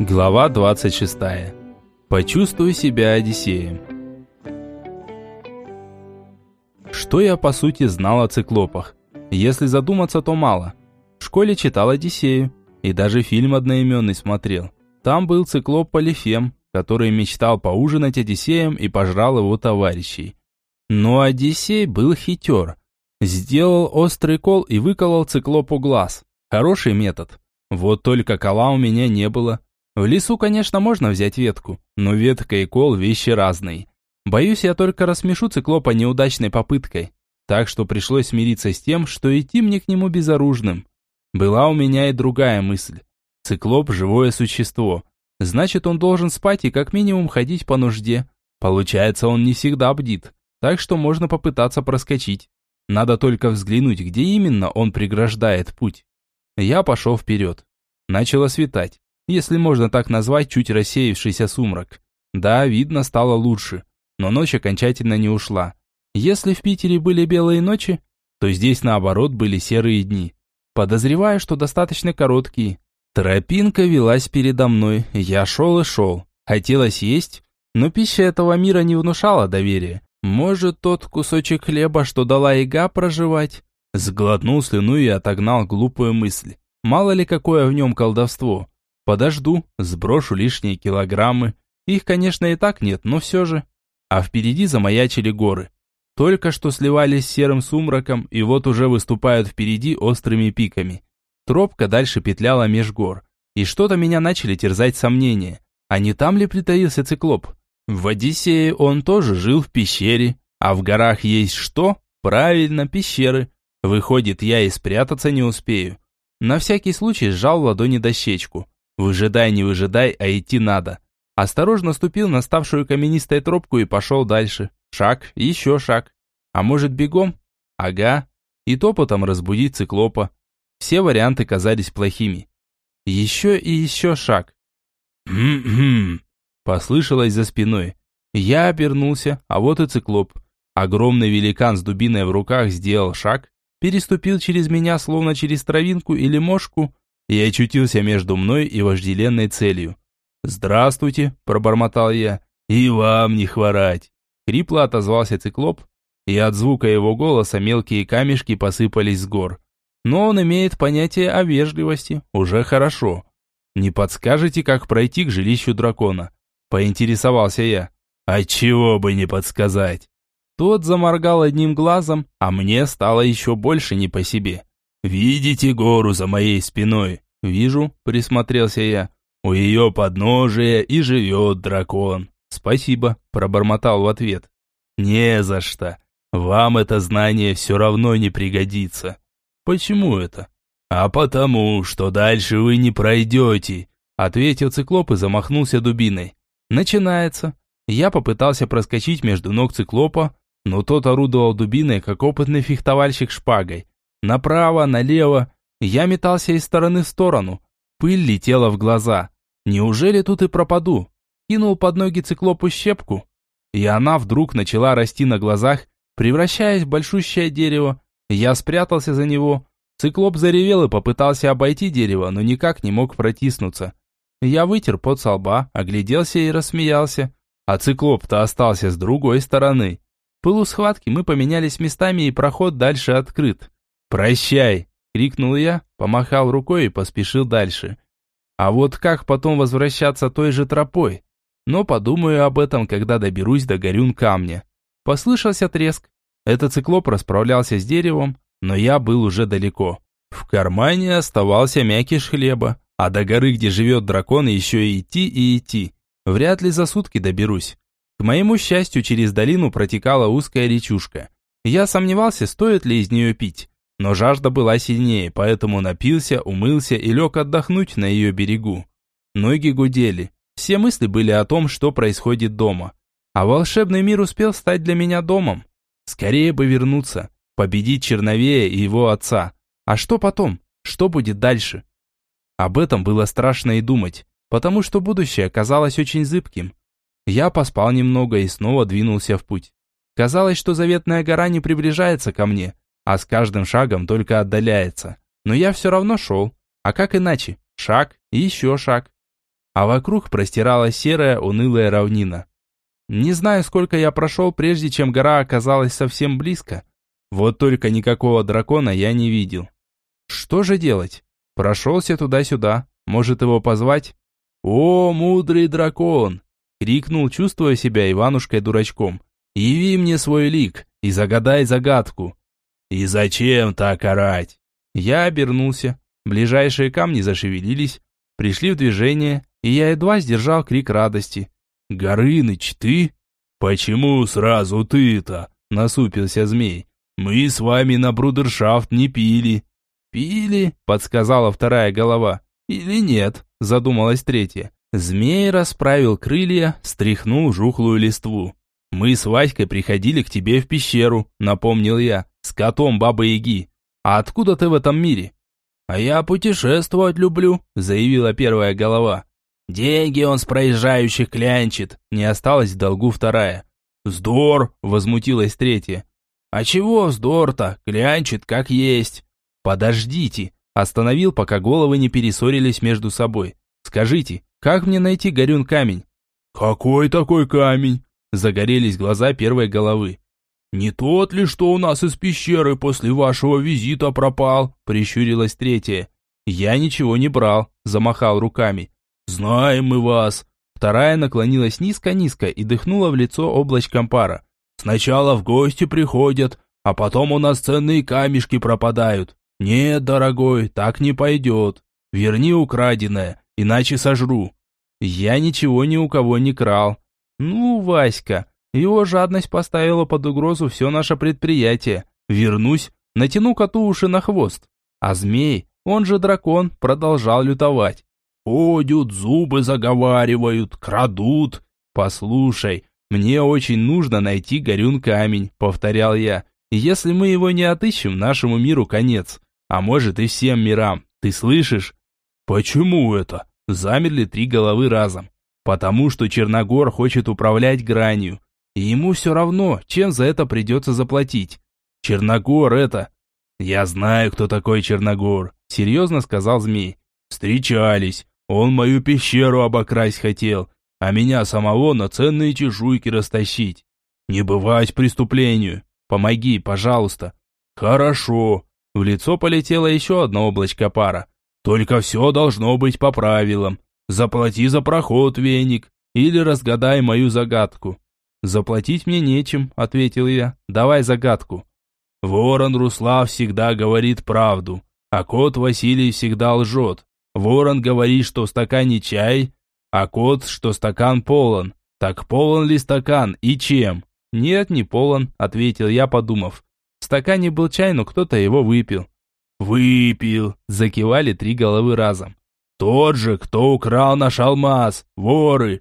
Глава 26. Почувствуй себя Одиссеем. Что я по сути знал о циклопах? Если задуматься, то мало. В школе читал Одиссею и даже фильм одноименный смотрел. Там был циклоп Полифем, который мечтал поужинать Одиссеем и пожрал его товарищей. Но Одиссей был хитер. Сделал острый кол и выколол циклопу глаз. Хороший метод. Вот только кола у меня не было. В лесу, конечно, можно взять ветку, но ветка и кол – вещи разные. Боюсь, я только рассмешу циклопа неудачной попыткой. Так что пришлось смириться с тем, что идти мне к нему безоружным. Была у меня и другая мысль. Циклоп – живое существо. Значит, он должен спать и как минимум ходить по нужде. Получается, он не всегда бдит, так что можно попытаться проскочить. Надо только взглянуть, где именно он преграждает путь. Я пошел вперед. Начало светать если можно так назвать чуть рассеявшийся сумрак. Да, видно стало лучше, но ночь окончательно не ушла. Если в Питере были белые ночи, то здесь наоборот были серые дни. Подозреваю, что достаточно короткие. Тропинка велась передо мной, я шел и шел. Хотелось есть, но пища этого мира не внушала доверия. Может, тот кусочек хлеба, что дала яга проживать? Сглотнул слюну и отогнал глупую мысль. Мало ли какое в нем колдовство. Подожду, сброшу лишние килограммы. Их, конечно, и так нет, но все же. А впереди замаячили горы. Только что сливались с серым сумраком, и вот уже выступают впереди острыми пиками. Тропка дальше петляла меж гор. И что-то меня начали терзать сомнения. А не там ли притаился циклоп? В Одиссее он тоже жил в пещере. А в горах есть что? Правильно, пещеры. Выходит, я и спрятаться не успею. На всякий случай сжал ладони дощечку. Выжидай, не выжидай, а идти надо. Осторожно ступил на ставшую каменистой тропку и пошел дальше. Шаг, еще шаг. А может бегом? Ага. И топотом разбудить циклопа. Все варианты казались плохими. Еще и еще шаг. «Хм-хм», послышалось за спиной. Я обернулся, а вот и циклоп. Огромный великан с дубиной в руках сделал шаг, переступил через меня, словно через травинку или мошку, и очутился между мной и вожделенной целью. «Здравствуйте», – пробормотал я. «И вам не хворать!» Хрипло отозвался циклоп, и от звука его голоса мелкие камешки посыпались с гор. Но он имеет понятие о вежливости, уже хорошо. «Не подскажете, как пройти к жилищу дракона?» – поинтересовался я. «А чего бы не подсказать?» Тот заморгал одним глазом, а мне стало еще больше не по себе. «Видите гору за моей спиной?» «Вижу», — присмотрелся я. «У ее подножия и живет дракон». «Спасибо», — пробормотал в ответ. «Не за что. Вам это знание все равно не пригодится». «Почему это?» «А потому, что дальше вы не пройдете», — ответил циклоп и замахнулся дубиной. «Начинается». Я попытался проскочить между ног циклопа, но тот орудовал дубиной, как опытный фехтовальщик шпагой. Направо, налево. Я метался из стороны в сторону. Пыль летела в глаза. Неужели тут и пропаду? Кинул под ноги циклопу щепку. И она вдруг начала расти на глазах, превращаясь в большущее дерево. Я спрятался за него. Циклоп заревел и попытался обойти дерево, но никак не мог протиснуться. Я вытер пот со лба, огляделся и рассмеялся. А циклоп-то остался с другой стороны. В пылу схватки мы поменялись местами, и проход дальше открыт. «Прощай!» — крикнул я, помахал рукой и поспешил дальше. А вот как потом возвращаться той же тропой? Но подумаю об этом, когда доберусь до горюн камня. Послышался треск. Этот циклоп расправлялся с деревом, но я был уже далеко. В кармане оставался мякиш хлеба, а до горы, где живет дракон, еще и идти и идти. Вряд ли за сутки доберусь. К моему счастью, через долину протекала узкая речушка. Я сомневался, стоит ли из нее пить. Но жажда была сильнее, поэтому напился, умылся и лег отдохнуть на ее берегу. Ноги гудели. Все мысли были о том, что происходит дома. А волшебный мир успел стать для меня домом. Скорее бы вернуться, победить Черновея и его отца. А что потом? Что будет дальше? Об этом было страшно и думать, потому что будущее казалось очень зыбким. Я поспал немного и снова двинулся в путь. Казалось, что заветная гора не приближается ко мне, а с каждым шагом только отдаляется. Но я все равно шел. А как иначе? Шаг и еще шаг. а вокруг простиралась серая унылая равнина. Не знаю, сколько я прошел, прежде чем гора оказалась совсем близко. Вот только никакого дракона я не видел. Что же делать? Прошелся туда-сюда. Может его позвать? «О, мудрый дракон!» — крикнул, чувствуя себя Иванушкой-дурачком. «Яви мне свой лик и загадай загадку». «И зачем так орать?» Я обернулся. Ближайшие камни зашевелились, пришли в движение, и я едва сдержал крик радости. «Горыныч, ты?» «Почему сразу ты-то?» — насупился змей. «Мы с вами на брудершафт не пили». «Пили?» — подсказала вторая голова. «Или нет?» — задумалась третья. Змей расправил крылья, стряхнул жухлую листву. «Мы с Васькой приходили к тебе в пещеру», — напомнил я, — «с котом Бабы-Яги. А откуда ты в этом мире?» «А я путешествовать люблю», — заявила первая голова. «Деньги он с проезжающих клянчит», — не осталось в долгу вторая. «Вздор!» — возмутилась третья. «А чего вздор-то? Клянчит как есть». «Подождите!» — остановил, пока головы не перессорились между собой. «Скажите, как мне найти Горюн камень?» «Какой такой камень?» — загорелись глаза первой головы. «Не тот ли, что у нас из пещеры после вашего визита пропал?» — прищурилась третья. «Я ничего не брал», — замахал руками. «Знаем мы вас!» Вторая наклонилась низко-низко и дыхнула в лицо облачком пара. «Сначала в гости приходят, а потом у нас ценные камешки пропадают. Нет, дорогой, так не пойдет. Верни украденное, иначе сожру». Я ничего ни у кого не крал. «Ну, Васька, его жадность поставила под угрозу все наше предприятие. Вернусь, натяну коту уши на хвост. А змей, он же дракон, продолжал лютовать. Ходят, зубы заговаривают, крадут. Послушай, мне очень нужно найти Горюн камень, повторял я. Если мы его не отыщем, нашему миру конец. А может и всем мирам. Ты слышишь? Почему это? Замерли три головы разом. Потому что Черногор хочет управлять гранью. И ему все равно, чем за это придется заплатить. Черногор это... Я знаю, кто такой Черногор, серьезно сказал змей. Встречались. Он мою пещеру обокрасть хотел, а меня самого на ценные чешуйки растащить. Не бывать преступлению. Помоги, пожалуйста. Хорошо. В лицо полетело еще одно облачко пара. Только все должно быть по правилам. Заплати за проход, веник, или разгадай мою загадку. «Заплатить мне нечем», — ответил я. «Давай загадку». Ворон Руслав всегда говорит правду, а кот Василий всегда лжет. Ворон говорит, что в стакане чай, а кот, что стакан полон. Так полон ли стакан и чем? Нет, не полон, ответил я, подумав. В стакане был чай, но кто-то его выпил. Выпил, закивали три головы разом. Тот же, кто украл наш алмаз, воры.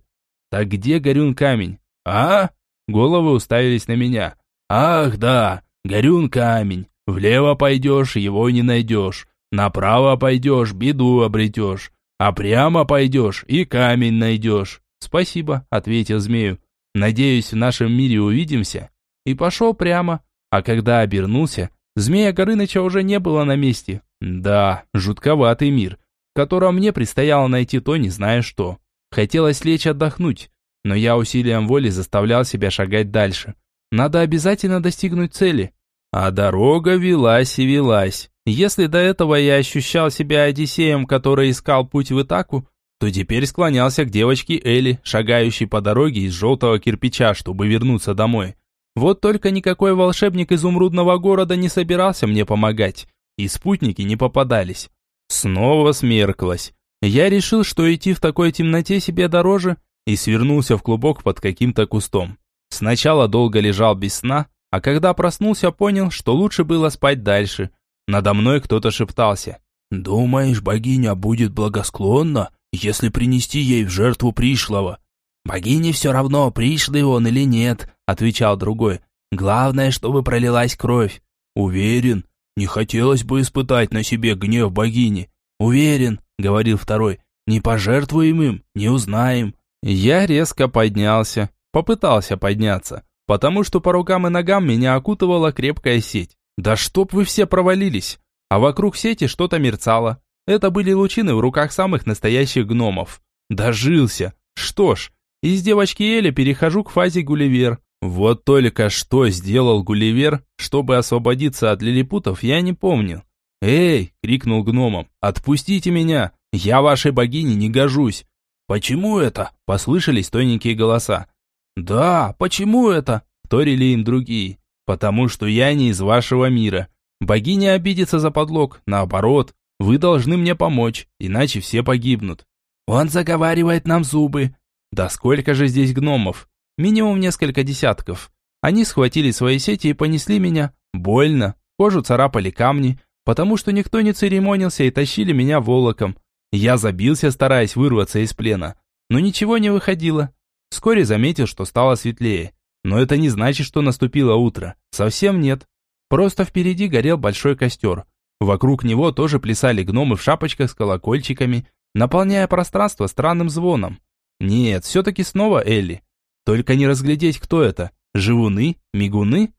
Так где горюн камень? «А?» Головы уставились на меня. «Ах, да, горюн камень. Влево пойдешь, его не найдешь. Направо пойдешь, беду обретешь. А прямо пойдешь и камень найдешь». «Спасибо», — ответил змею. «Надеюсь, в нашем мире увидимся». И пошел прямо. А когда обернулся, змея Горыныча уже не было на месте. Да, жутковатый мир, в котором мне предстояло найти то, не зная что. Хотелось лечь отдохнуть, но я усилием воли заставлял себя шагать дальше. Надо обязательно достигнуть цели. А дорога велась и велась. Если до этого я ощущал себя Одиссеем, который искал путь в Итаку, то теперь склонялся к девочке Элли, шагающей по дороге из желтого кирпича, чтобы вернуться домой. Вот только никакой волшебник изумрудного города не собирался мне помогать, и спутники не попадались. Снова смерклось. Я решил, что идти в такой темноте себе дороже, и свернулся в клубок под каким-то кустом. Сначала долго лежал без сна, а когда проснулся, понял, что лучше было спать дальше. Надо мной кто-то шептался. «Думаешь, богиня будет благосклонна, если принести ей в жертву пришлого?» «Богине все равно, пришлый он или нет», — отвечал другой. «Главное, чтобы пролилась кровь». «Уверен, не хотелось бы испытать на себе гнев богини». «Уверен», — говорил второй, — «не пожертвуем им, не узнаем». Я резко поднялся, попытался подняться, потому что по рукам и ногам меня окутывала крепкая сеть. Да чтоб вы все провалились! А вокруг сети что-то мерцало. Это были лучины в руках самых настоящих гномов. Дожился. Что ж, из девочки Эли перехожу к фазе Гулливер. Вот только что сделал Гулливер, чтобы освободиться от лилипутов, я не помню. «Эй!» — крикнул гномом. «Отпустите меня! Я вашей богине не гожусь!» «Почему это?» — послышались тоненькие голоса. «Да, почему это?» — вторили им другие. «Потому что я не из вашего мира. Богиня обидится за подлог. Наоборот, вы должны мне помочь, иначе все погибнут». «Он заговаривает нам зубы». «Да сколько же здесь гномов? Минимум несколько десятков. Они схватили свои сети и понесли меня. Больно. Кожу царапали камни, потому что никто не церемонился и тащили меня волоком. Я забился, стараясь вырваться из плена, но ничего не выходило. Вскоре заметил, что стало светлее. Но это не значит, что наступило утро. Совсем нет. Просто впереди горел большой костер. Вокруг него тоже плясали гномы в шапочках с колокольчиками, наполняя пространство странным звоном. Нет, все-таки снова Элли. Только не разглядеть, кто это. Живуны? Мигуны?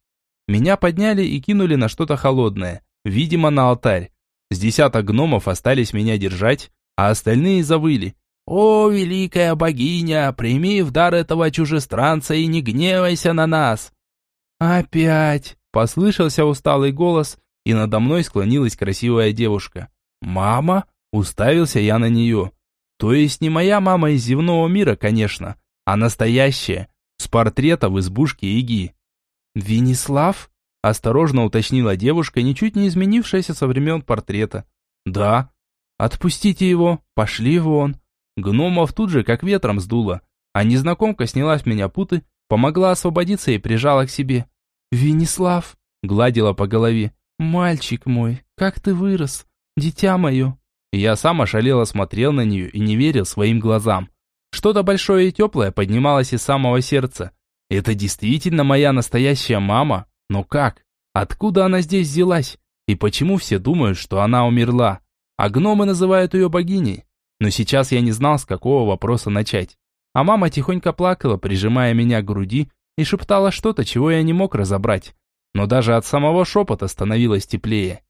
Меня подняли и кинули на что-то холодное видимо, на алтарь. С десяток гномов остались меня держать, а остальные завыли. «О, великая богиня, прими в дар этого чужестранца и не гневайся на нас!» «Опять!» – послышался усталый голос, и надо мной склонилась красивая девушка. «Мама?» – уставился я на нее. То есть не моя мама из земного мира, конечно, а настоящая, с портрета в избушке Иги. «Венеслав?» Осторожно уточнила девушка, ничуть не изменившаяся со времен портрета. «Да». «Отпустите его, пошли вон». Гномов тут же как ветром сдуло, а незнакомка сняла с меня путы, помогла освободиться и прижала к себе. «Венеслав», — гладила по голове, — «мальчик мой, как ты вырос, дитя мое». Я сам ошалело смотрел на нее и не верил своим глазам. Что-то большое и теплое поднималось из самого сердца. Это действительно моя настоящая мама? Но как? Откуда она здесь взялась? И почему все думают, что она умерла? А гномы называют ее богиней. Но сейчас я не знал, с какого вопроса начать. А мама тихонько плакала, прижимая меня к груди, и шептала что-то, чего я не мог разобрать. Но даже от самого шепота становилось теплее.